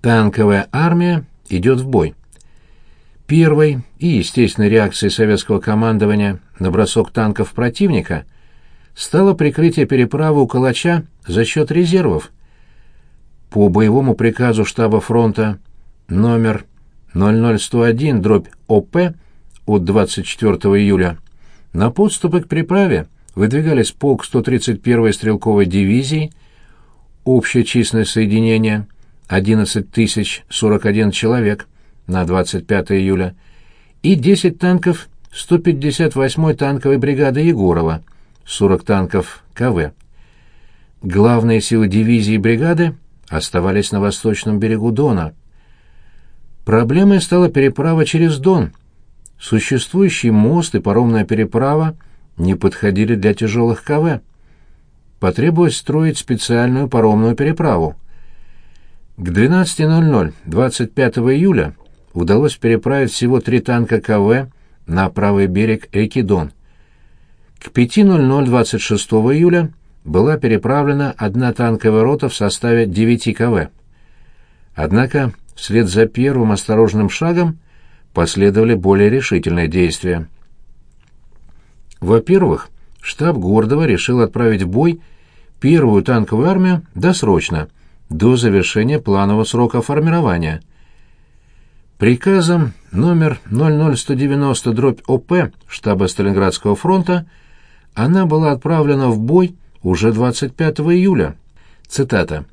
Танковая армия идет в бой. Первой и естественной реакцией советского командования на бросок танков противника стало прикрытие переправы у Калача за счет резервов. По боевому приказу штаба фронта номер 00101 дробь ОП от 24 июля на подступы к переправе выдвигались полк 131-й стрелковой дивизии, общее численность соединения 11 041 человек на 25 июля и 10 танков 158-й танковой бригады Егорова, 40 танков КВ. Главные силы дивизии и бригады оставались на восточном берегу Дона. Проблемой стала переправа через Дон. Существующий мост и паромная переправа не подходили для тяжелых КВ. Потребовалось строить специальную паромную переправу. К 12.00 25 июля удалось переправить всего три танка КВ на правый берег реки Дон. К 5.00 26 июля была переправлена одна танковая рота в составе 9 КВ. Однако вслед за первым осторожным шагом последовали более решительные действия. Во-первых, штаб Гордова решил отправить в бой первую танковую армию досрочно, до завершения планового срока формирования. Приказом номер 00190-ОП штаба Сталинградского фронта она была отправлена в бой уже 25 июля. Цитата.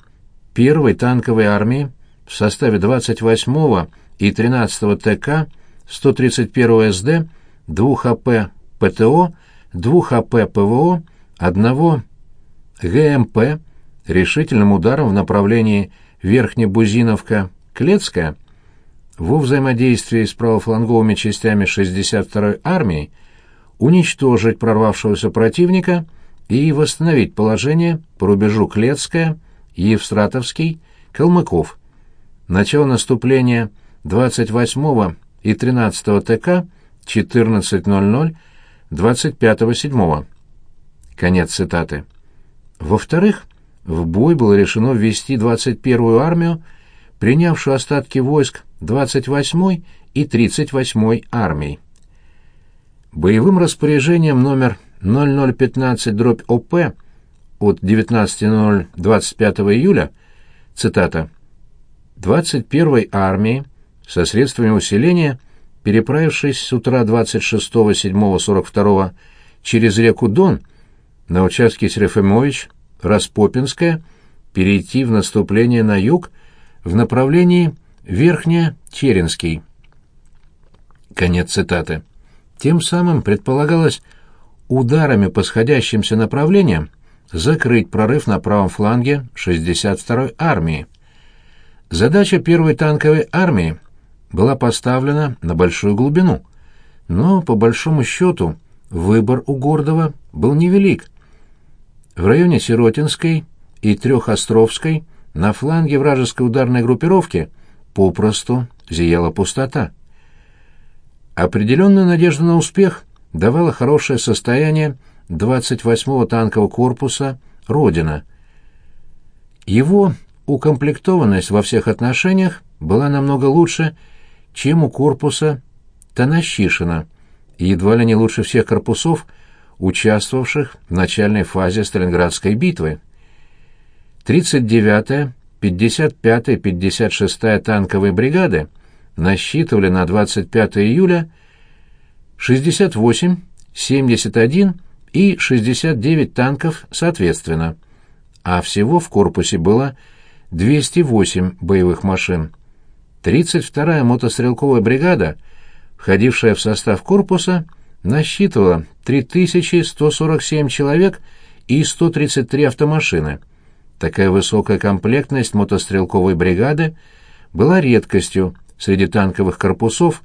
«Первой танковой армии в составе 28-го и 13-го ТК, 131-го СД, 2 АП ПТО, 2 АП ПВО, одного ГМП решительным ударом в направлении Верхнебузиновка-Клецкая во взаимодействии с правофланговыми частями 62-й армии уничтожить прорвавшегося противника и восстановить положение по рубежу Клецкая, Евстратовский, Калмыков. Начало наступления 28 и 13 ТК 14.00 25.07. Конец цитаты. Во-вторых, в бой было решено ввести 21-ю армию, принявшую остатки войск 28-й и 38-й армий. Боевым распоряжением номер 0015-ОП от 19.025 июля, цитата, 21-й армии со средствами усиления, переправившись с утра 26.07.42 через реку Дон на участке Серафимович, Распопинская, перейти в наступление на юг в направлении Верхне-Черенский. Конец цитаты. Тем самым предполагалось ударами по сходящимся направлениям закрыть прорыв на правом фланге 62-й армии. Задача первой танковой армии была поставлена на большую глубину, но, по большому счету, выбор у Гордова был невелик. В районе Сиротинской и Трехостровской на фланге вражеской ударной группировки попросту зияла пустота. Определенную надежду на успех давало хорошее состояние 28-го танкового корпуса «Родина». Его укомплектованность во всех отношениях была намного лучше, чем у корпуса Танащишина, едва ли не лучше всех корпусов – участвовавших в начальной фазе Сталинградской битвы. 39-я, 55-я и 56-я танковые бригады насчитывали на 25 июля 68, 71 и 69 танков соответственно, а всего в корпусе было 208 боевых машин. 32-я мотострелковая бригада, входившая в состав корпуса, насчитывала 3147 человек и 133 автомашины. Такая высокая комплектность мотострелковой бригады была редкостью среди танковых корпусов,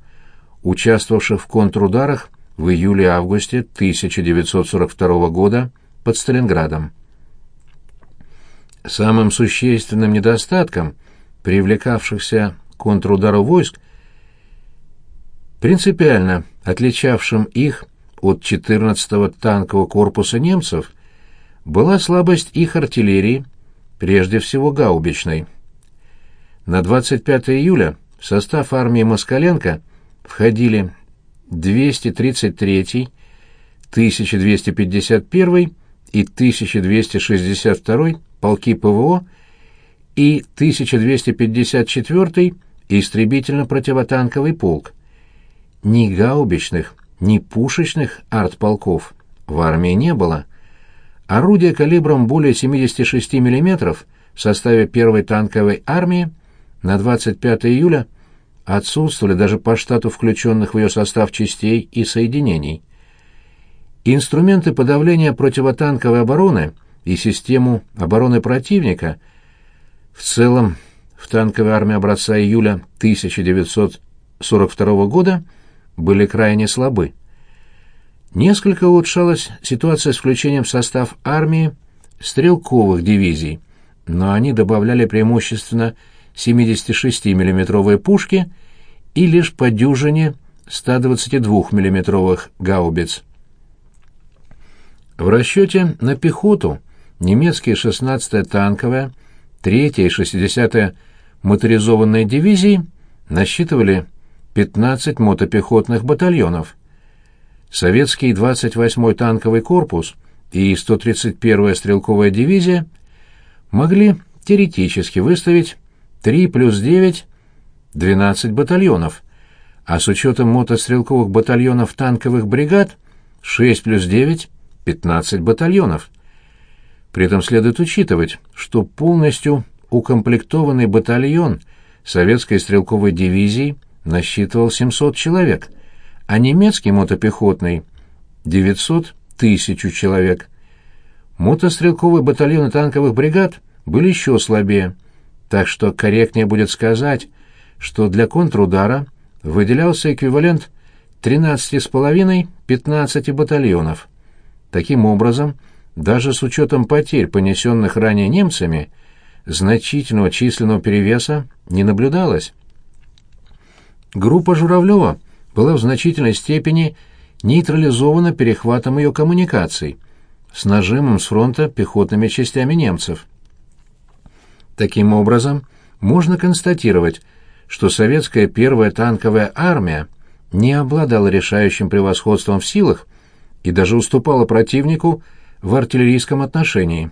участвовавших в контрударах в июле-августе 1942 года под Сталинградом. Самым существенным недостатком привлекавшихся контрудару войск, принципиально отличавшим их от 14-го танкового корпуса немцев, была слабость их артиллерии, прежде всего гаубичной. на 25 июля в состав армии Москаленко входили 233-й, 1251 и 1262 полки ПВО и 1254 истребительно-противотанковый полк. Ни гаубичных, ни пушечных артполков в армии не было. Орудия калибром более 76 мм в составе первой танковой армии на 25 июля отсутствовали даже по штату включенных в ее состав частей и соединений. Инструменты подавления противотанковой обороны и систему обороны противника в целом в танковой армии образца июля 1942 года были крайне слабы. Несколько улучшалась ситуация с включением в состав армии стрелковых дивизий, но они добавляли преимущественно 76 миллиметровые пушки и лишь по дюжине 122 миллиметровых гаубиц. В расчете на пехоту немецкие 16-я танковая, 3-я и 60-я моторизованные дивизии насчитывали 15 мотопехотных батальонов. Советский 28-й танковый корпус и 131-я стрелковая дивизия могли теоретически выставить 3 плюс 9 – 12 батальонов, а с учетом мотострелковых батальонов танковых бригад 6 плюс 9 15 батальонов. При этом следует учитывать, что полностью укомплектованный батальон советской стрелковой дивизии насчитывал 700 человек, а немецкий мотопехотный — 900 тысяч человек. Мотострелковые батальоны танковых бригад были еще слабее, так что корректнее будет сказать, что для контрудара выделялся эквивалент 13,5-15 батальонов. Таким образом, даже с учетом потерь, понесенных ранее немцами, значительного численного перевеса не наблюдалось. Группа Журавлева была в значительной степени нейтрализована перехватом ее коммуникаций с нажимом с фронта пехотными частями немцев. Таким образом, можно констатировать, что советская первая танковая армия не обладала решающим превосходством в силах и даже уступала противнику в артиллерийском отношении.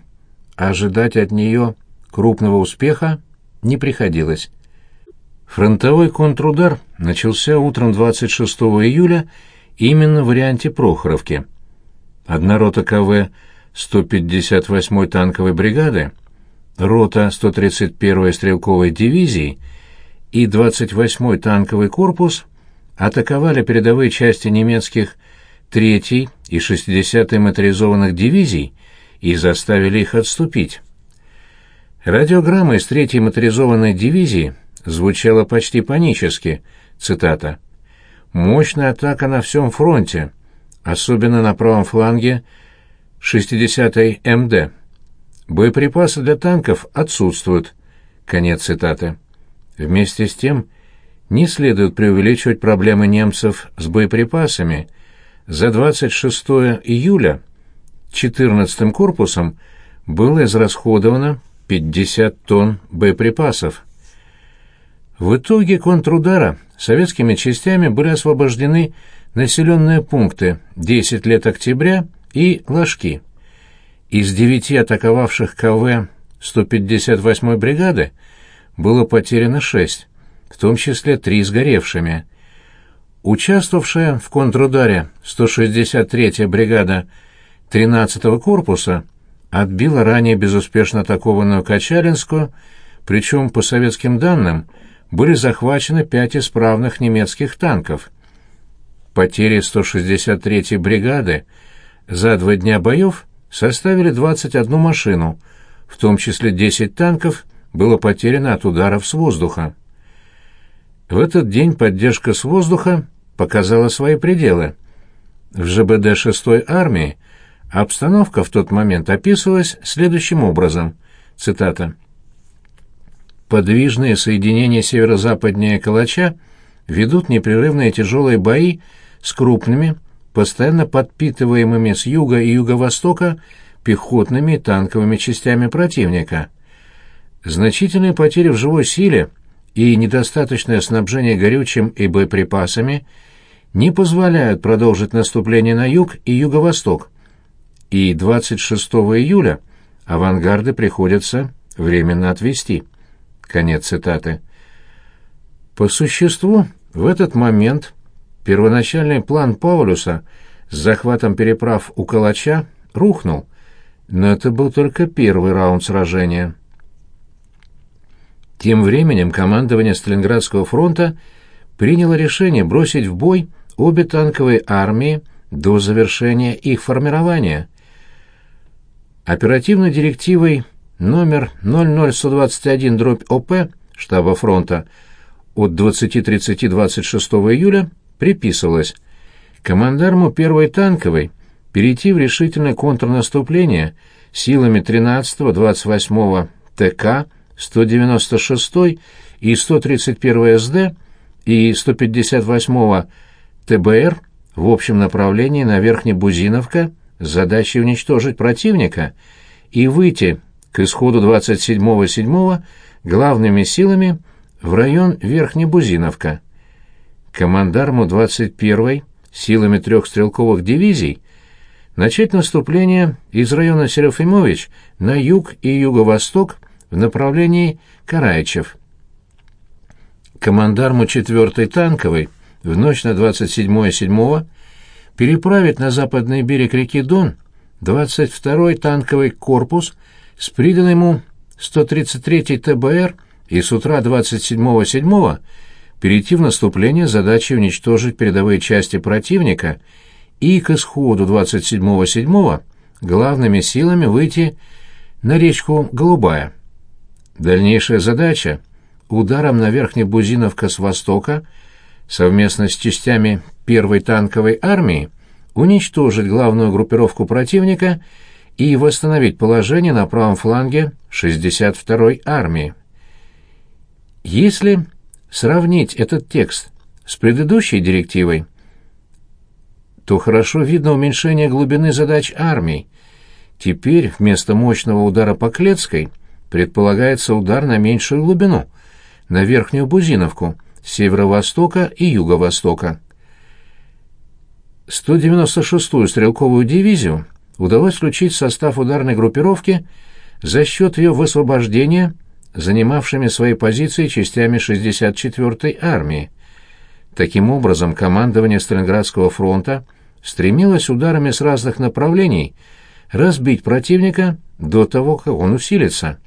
Ожидать от нее крупного успеха не приходилось. Фронтовой контрудар начался утром 26 июля именно в варианте Прохоровки. Одна рота КВ 158-й танковой бригады, рота 131-й стрелковой дивизии и 28-й танковый корпус атаковали передовые части немецких 3-й и 60-й моторизованных дивизий и заставили их отступить. Радиограмма из 3-й моторизованной дивизии звучала почти панически, цитата, «Мощная атака на всем фронте, особенно на правом фланге 60-й МД. Боеприпасы для танков отсутствуют». Конец цитаты. Вместе с тем, не следует преувеличивать проблемы немцев с боеприпасами – за 26 июля 14-м корпусом было израсходовано 50 тонн боеприпасов. В итоге контрудара советскими частями были освобождены населенные пункты 10 лет октября и Ложки. Из девяти атаковавших КВ 158-й бригады было потеряно шесть, в том числе три сгоревшими – Участвовавшая в контрударе 163-я бригада 13-го корпуса отбила ранее безуспешно атакованную Качалинскую, причем, по советским данным, были захвачены пять исправных немецких танков. Потери 163-й бригады за два дня боев составили 21 машину, в том числе 10 танков было потеряно от ударов с воздуха. В этот день поддержка с воздуха показала свои пределы. В ЖБД 6-й армии обстановка в тот момент описывалась следующим образом. Цитата. «Подвижные соединения северо-западнее Калача ведут непрерывные тяжелые бои с крупными, постоянно подпитываемыми с юга и юго-востока пехотными и танковыми частями противника. Значительные потери в живой силе и недостаточное снабжение горючим и боеприпасами не позволяют продолжить наступление на юг и юго-восток. И 26 июля авангарды приходится временно отвести. Конец цитаты. По существу, в этот момент первоначальный план Паулюса с захватом переправ у Калача рухнул, но это был только первый раунд сражения. Тем временем командование Сталинградского фронта приняло решение бросить в бой обе танковые армии до завершения их формирования. Оперативной директивой номер 00121-ОП штаба фронта от 20.30-26 июля приписывалось. Командарму первой танковой перейти в решительное контрнаступление силами 13-28 ТК 196 и 131 СД и 158 ТБР в общем направлении на Верхнебузиновка с задачей уничтожить противника и выйти к исходу 27-7 главными силами в район Верхнебузиновка. Командарму 21-й силами трех стрелковых дивизий начать наступление из района Серафимович на юг и юго-восток в направлении Караичев. Командарму 4-й танковой в ночь на 27-7 переправить на западный берег реки Дон 22-й танковый корпус с приданным ему 133-й ТБР и с утра 27-7 перейти в наступление с задачей уничтожить передовые части противника и к исходу 27-7 главными силами выйти на речку Голубая. Дальнейшая задача — ударом на Верхнебузиновка с востока совместно с частями первой танковой армии уничтожить главную группировку противника и восстановить положение на правом фланге 62-й армии. Если сравнить этот текст с предыдущей директивой, то хорошо видно уменьшение глубины задач армий. Теперь вместо мощного удара по Клецкой – предполагается удар на меньшую глубину, на Верхнюю Бузиновку, северо-востока и юго-востока. 196-ю стрелковую дивизию удалось включить состав ударной группировки за счет ее высвобождения занимавшими свои позиции частями 64-й армии. Таким образом, командование Сталинградского фронта стремилось ударами с разных направлений разбить противника до того, как он усилится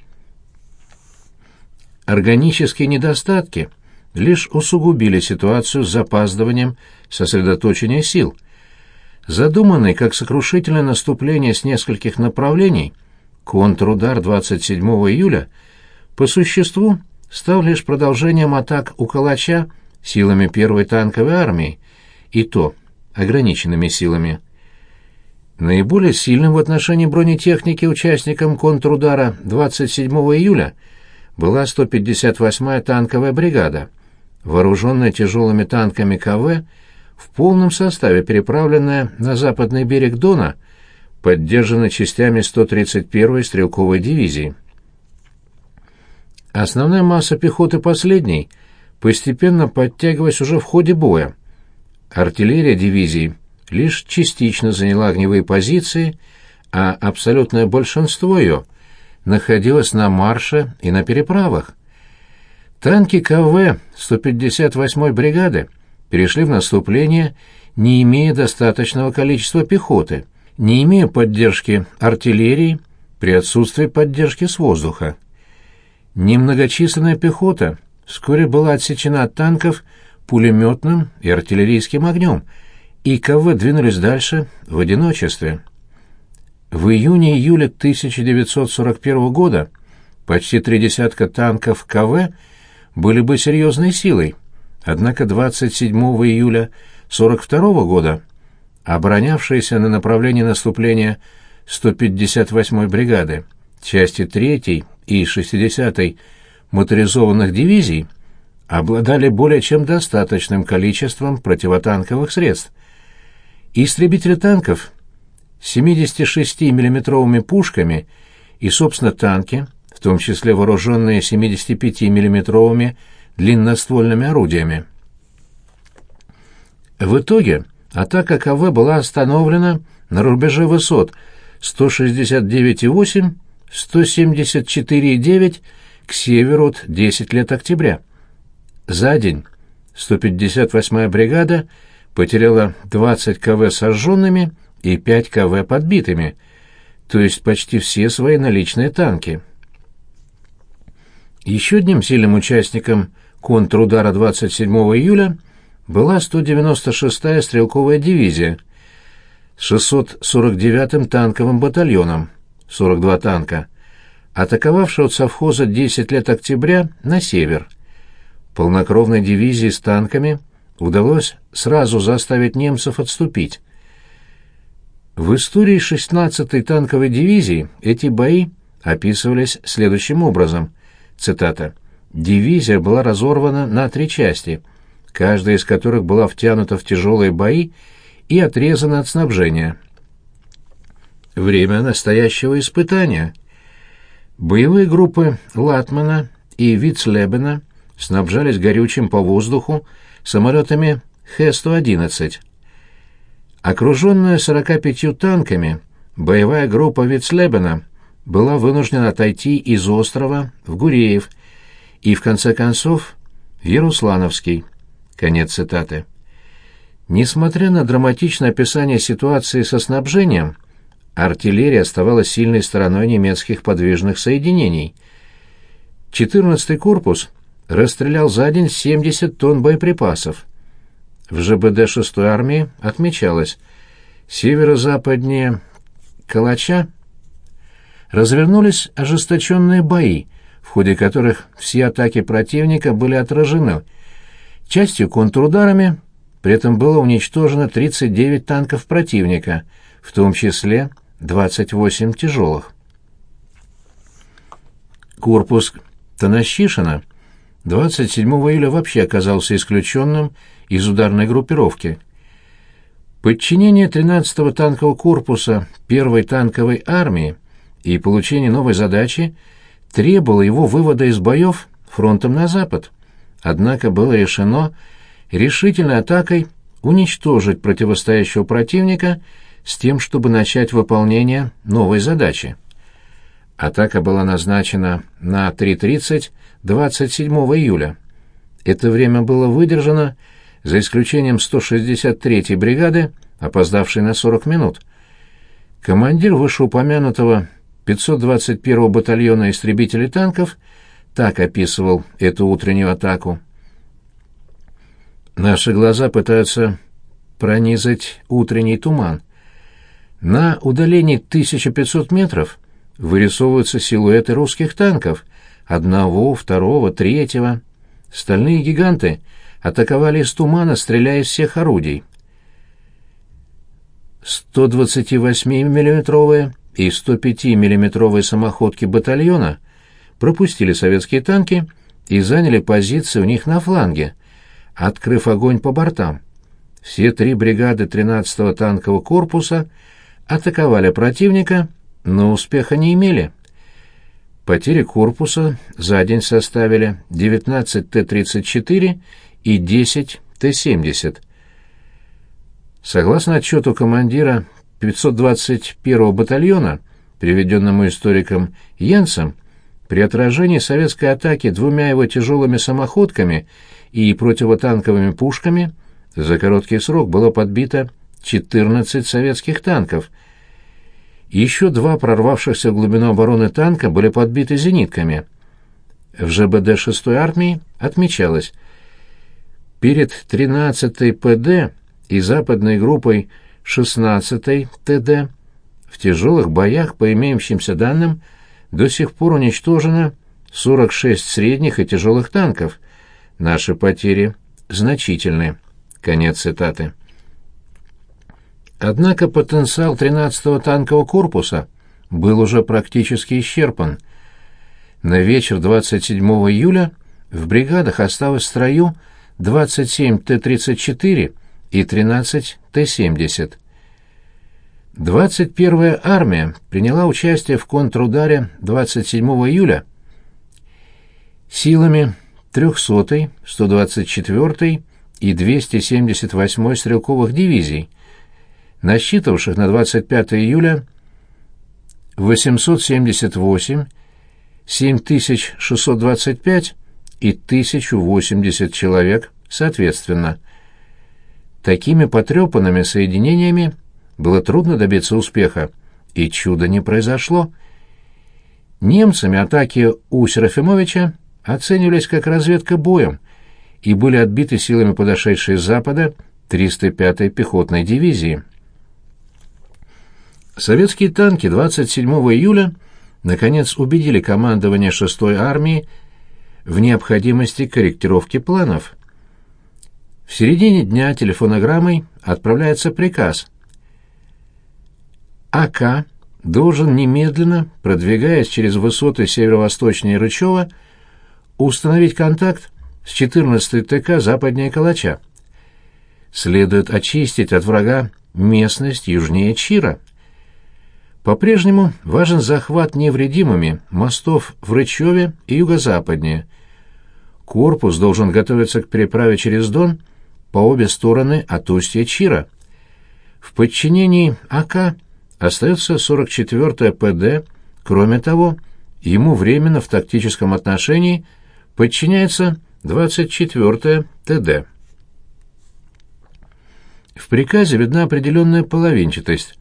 органические недостатки лишь усугубили сиитуацию с запаздыванием сосредоточения сил. Задуманный как сокрушительное наступление с нескольких направлений, контрудар 27 июля по существу стал лишь продолжением атак у Калача силами первой танковой армии, и то ограниченными силами. Наиболее сильным в отношении бронетехники участникам контрудара 27 июля – была 158-я танковая бригада, вооруженная тяжелыми танками КВ, в полном составе переправленная на западный берег Дона, поддержанная частями 131-й стрелковой дивизии. Основная масса пехоты последней постепенно подтягивалась уже в ходе боя. Артиллерия дивизии лишь частично заняла огневые позиции, а абсолютное большинство ее — находилась на марше и на переправах. Танки КВ 158-й бригады перешли в наступление, не имея достаточного количества пехоты, не имея поддержки артиллерии при отсутствии поддержки с воздуха. Немногочисленная пехота вскоре была отсечена от танков пулеметным и артиллерийским огнем, и КВ двинулись дальше в одиночестве. В июне-июле 1941 года почти три десятка танков КВ были бы серьезной силой, однако 27 июля 1942 года оборонявшиеся на направлении наступления 158-й бригады, части 3-й и 60-й моторизованных дивизий обладали более чем достаточным количеством противотанковых средств. Истребители танков 76 миллиметровыми пушками и, собственно, танки, в том числе вооруженные 75 миллиметровыми длинноствольными орудиями. В итоге атака КВ была остановлена на рубеже высот 169,8, 174,9 к северу от 10 лет октября. За день 158-я бригада потеряла 20 КВ сожженными и 5 КВ подбитыми, то есть почти все свои наличные танки. Еще одним сильным участником контрудара 27 июля была 196-я стрелковая дивизия с 649-м танковым батальоном, 42 танка, атаковавшая от совхоза 10 лет октября на север. Полнокровной дивизии с танками удалось сразу заставить немцев отступить. В истории 16-й танковой дивизии эти бои описывались следующим образом. Цитата. «Дивизия была разорвана на три части, каждая из которых была втянута в тяжелые бои и отрезана от снабжения». Время настоящего испытания. Боевые группы Латмана и Вицлебена снабжались горючим по воздуху самолетами Х-111. Окруженная 45 танками, боевая группа Вицлебена была вынуждена отойти из острова в Гуреев и, в конце концов, в Яруслановский. Конец цитаты. Несмотря на драматичное описание ситуации со снабжением, артиллерия оставалась сильной стороной немецких подвижных соединений. 14-й корпус расстрелял за день 70 тонн боеприпасов. В ЖБД 6-й армии отмечалось, северо-западнее Калача развернулись ожесточенные бои, в ходе которых все атаки противника были отражены. Частью контрударами при этом было уничтожено 39 танков противника, в том числе 28 тяжелых. Корпус Танащишина 27 июля вообще оказался исключенным из ударной группировки. Подчинение 13-го танкового корпуса 1-й танковой армии и получение новой задачи требовало его вывода из боев фронтом на запад. Однако было решено решительной атакой уничтожить противостоящего противника с тем, чтобы начать выполнение новой задачи. Атака была назначена на 3.30 27 июля. Это время было выдержано, за исключением 163-й бригады, опоздавшей на 40 минут. Командир вышеупомянутого 521-го батальона истребителей танков так описывал эту утреннюю атаку. Наши глаза пытаются пронизать утренний туман. На удалении 1500 метров вырисовываются силуэты русских танков, одного, второго, третьего. Стальные гиганты атаковали из тумана, стреляя из всех орудий. 128-миллиметровые и 105 миллиметровые самоходки батальона пропустили советские танки и заняли позиции у них на фланге, открыв огонь по бортам. Все три бригады 13-го танкового корпуса атаковали противника, но успеха не имели. Потери корпуса за день составили 19 Т-34 и 10 Т-70. Согласно отчету командира 521-го батальона, приведенному историком Йенсом, при отражении советской атаки двумя его тяжелыми самоходками и противотанковыми пушками за короткий срок было подбито 14 советских танков. Еще два прорвавшихся в глубину обороны танка были подбиты зенитками. В ЖБД 6-й армии отмечалось, перед 13-й ПД и западной группой 16-й ТД в тяжелых боях, по имеющимся данным, до сих пор уничтожено 46 средних и тяжелых танков. Наши потери значительны. Конец цитаты. Однако потенциал 13-го танкового корпуса был уже практически исчерпан. На вечер 27 июля в бригадах осталось в строю 27 Т-34 и 13 Т-70. 21-я армия приняла участие в контрударе 27 июля силами 300-й, 124-й и 278-й стрелковых дивизий, насчитывавших на 25 июля 878, 7625 и 1080 человек, соответственно. Такими потрепанными соединениями было трудно добиться успеха, и чуда не произошло. Немцами атаки у Серафимовича оценивались как разведка боем и были отбиты силами подошедшей с запада 305-й пехотной дивизии. Советские танки 27 июля наконец убедили командование 6-й армии в необходимости корректировки планов. В середине дня телефонограммой отправляется приказ. АК должен немедленно, продвигаясь через высоты северо-восточнее Рычева, установить контакт с 14-й ТК западнее Калача. Следует очистить от врага местность южнее Чира. По-прежнему важен захват невредимыми мостов в Рычеве и юго-западнее. Корпус должен готовиться к переправе через Дон по обе стороны от устья Чира. В подчинении АК остается 44-я ПД, кроме того, ему временно в тактическом отношении подчиняется 24-я ТД. В приказе видна определенная половинчатость.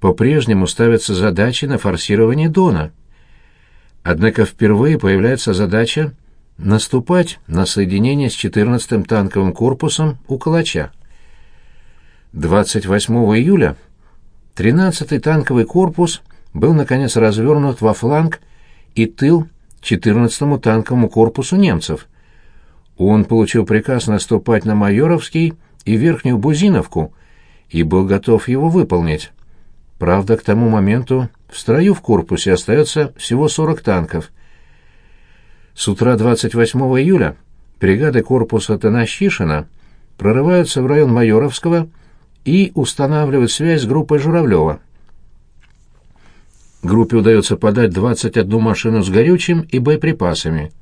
По-прежнему ставятся задачи на форсирование Дона. Однако впервые появляется задача наступать на соединение с 14-м танковым корпусом у Калача. 28 июля 13-й танковый корпус был наконец развернут во фланг и тыл 14-му танковому корпусу немцев. Он получил приказ наступать на Майоровский и Верхнюю Бузиновку и был готов его выполнить. Правда, к тому моменту в строю в корпусе остается всего 40 танков. С утра 28 июля бригады корпуса Танащишина прорываются в район Майоровского и устанавливают связь с группой Журавлева. Группе удается подать 21 машину с горючим и боеприпасами.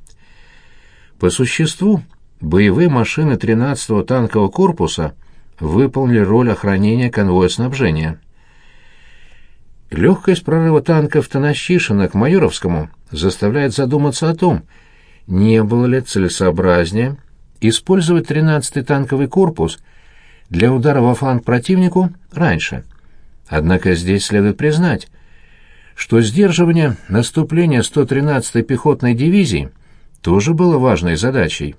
По существу, боевые машины 13-го танкового корпуса выполнили роль охранения конвоя снабжения. Легкость прорыва танков Танащишина к Майоровскому заставляет задуматься о том, не было ли целесообразнее использовать 13-й танковый корпус для удара во фланг противнику раньше. Однако здесь следует признать, что сдерживание наступления 113-й пехотной дивизии тоже было важной задачей.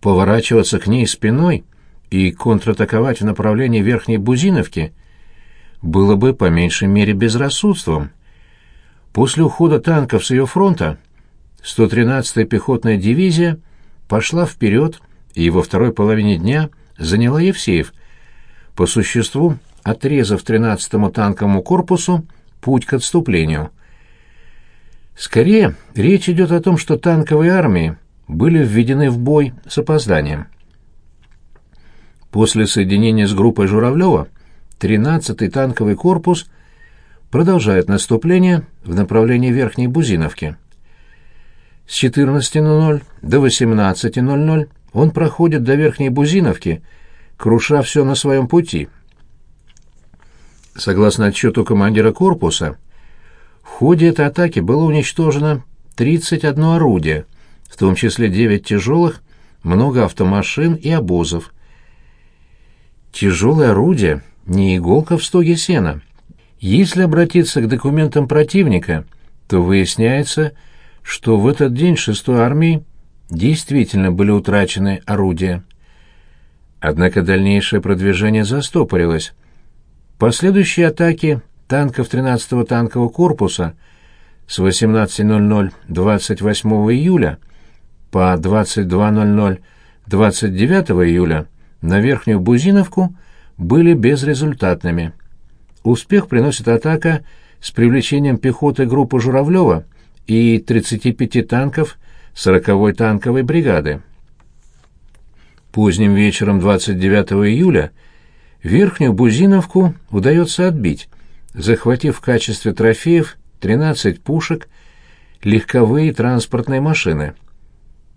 Поворачиваться к ней спиной и контратаковать в направлении Верхней Бузиновки было бы по меньшей мере безрассудством. После ухода танков с ее фронта 113-я пехотная дивизия пошла вперед и во второй половине дня заняла Евсеев, по существу отрезав 13-му танковому корпусу путь к отступлению. Скорее, речь идет о том, что танковые армии были введены в бой с опозданием. После соединения с группой Журавлева 13-й танковый корпус продолжает наступление в направлении Верхней Бузиновки. С 14.00 до 18.00 он проходит до Верхней Бузиновки, круша все на своем пути – Согласно отчету командира корпуса, в ходе этой атаки было уничтожено 31 орудие, в том числе 9 тяжелых, много автомашин и обозов. Тяжелое орудие — не иголка в стоге сена. Если обратиться к документам противника, то выясняется, что в этот день 6-й армии действительно были утрачены орудия. Однако дальнейшее продвижение застопорилось. Последующие атаки танков 13-го танкового корпуса с 18.00 28 июля по 22.00 29 июля на Верхнюю Бузиновку были безрезультатными. Успех приносит атака с привлечением пехоты группы Журавлева и 35 танков 40-й танковой бригады. Поздним вечером 29 июля Верхнюю Бузиновку удается отбить, захватив в качестве трофеев 13 пушек, легковые транспортные машины.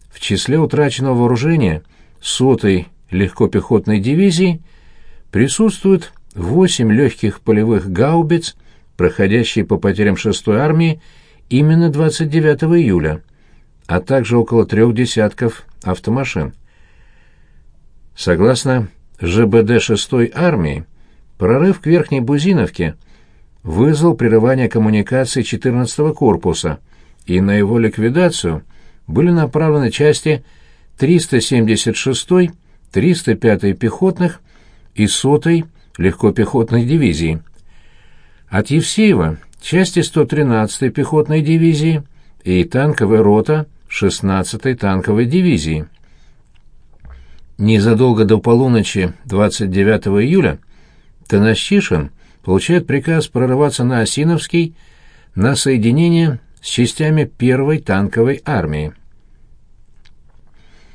в числе утраченного вооружения сотой легкопехотной дивизии присутствуют 8 легких полевых гаубиц, проходящие по потерям 6-й армии именно 29 июля, а также около трех десятков автомашин. Согласно ЖБД 6-й армии, прорыв к Верхней Бузиновке вызвал прерывание коммуникаций 14-го корпуса, и на его ликвидацию были направлены части 376-й, 305-й пехотных и 100-й легкопехотной дивизии. От Евсеева части 113-й пехотной дивизии и танковая рота 16-й танковой дивизии. Незадолго до полуночи 29 июля Танащишин получает приказ прорываться на Осиновский на соединение с частями первой танковой армии.